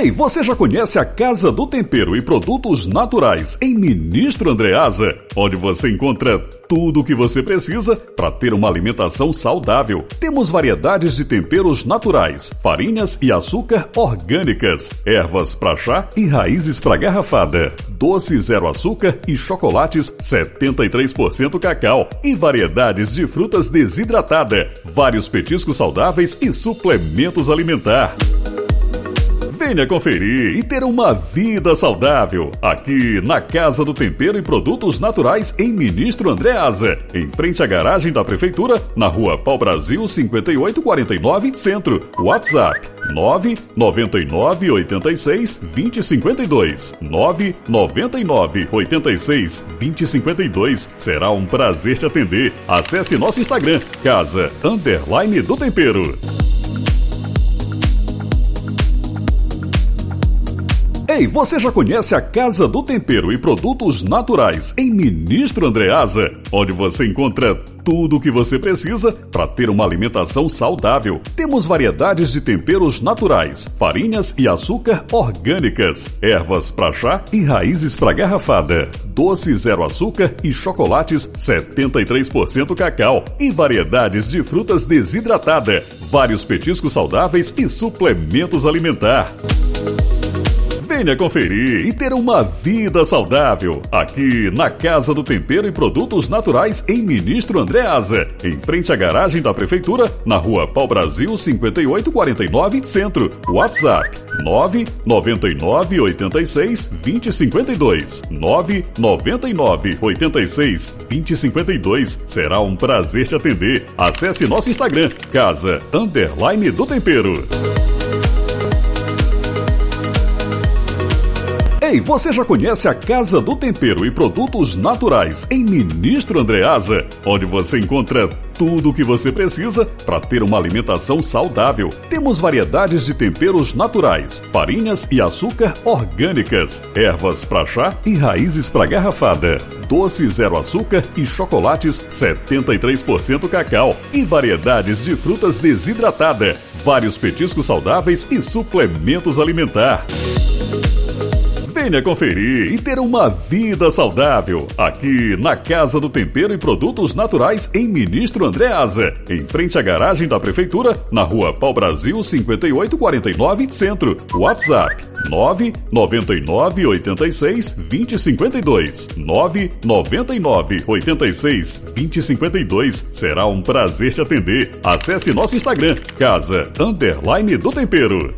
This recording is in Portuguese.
Ei, você já conhece a Casa do Tempero e Produtos Naturais em Ministro Andreasa, onde você encontra tudo o que você precisa para ter uma alimentação saudável. Temos variedades de temperos naturais, farinhas e açúcar orgânicas, ervas para chá e raízes para garrafada, doce zero açúcar e chocolates 73% cacau e variedades de frutas desidratada, vários petiscos saudáveis e suplementos alimentar. Venha conferir e ter uma vida saudável aqui na Casa do Tempero e Produtos Naturais em Ministro Andreasa, em frente à garagem da Prefeitura, na rua Pau Brasil 5849 Centro. WhatsApp 999 86 2052 999 86 2052. Será um prazer te atender. Acesse nosso Instagram, Casa Underline do Tempero. Ei, você já conhece a Casa do Tempero e Produtos Naturais em Ministro Andreasa, onde você encontra tudo o que você precisa para ter uma alimentação saudável. Temos variedades de temperos naturais, farinhas e açúcar orgânicas, ervas para chá e raízes para garrafada, doce zero açúcar e chocolates 73% cacau e variedades de frutas desidratada, vários petiscos saudáveis e suplementos alimentar. Venha conferir e ter uma vida saudável aqui na Casa do Tempero e Produtos Naturais em Ministro Andreasa, em frente à garagem da Prefeitura, na rua Pau Brasil 5849 Centro. WhatsApp 999 86 2052 999 86 2052. Será um prazer te atender. Acesse nosso Instagram, Casa Underline do Tempero. Ei, você já conhece a Casa do Tempero e Produtos Naturais em Ministro Andreasa, onde você encontra tudo o que você precisa para ter uma alimentação saudável. Temos variedades de temperos naturais, farinhas e açúcar orgânicas, ervas para chá e raízes para garrafada, doce zero açúcar e chocolates 73% cacau e variedades de frutas desidratada, vários petiscos saudáveis e suplementos alimentar. Venha conferir e ter uma vida saudável aqui na Casa do Tempero e Produtos Naturais em Ministro Andreasa, em frente à garagem da Prefeitura, na rua Pau Brasil 5849 Centro. WhatsApp 999 86 2052 999 86 2052. Será um prazer te atender. Acesse nosso Instagram, Casa Underline do Tempero.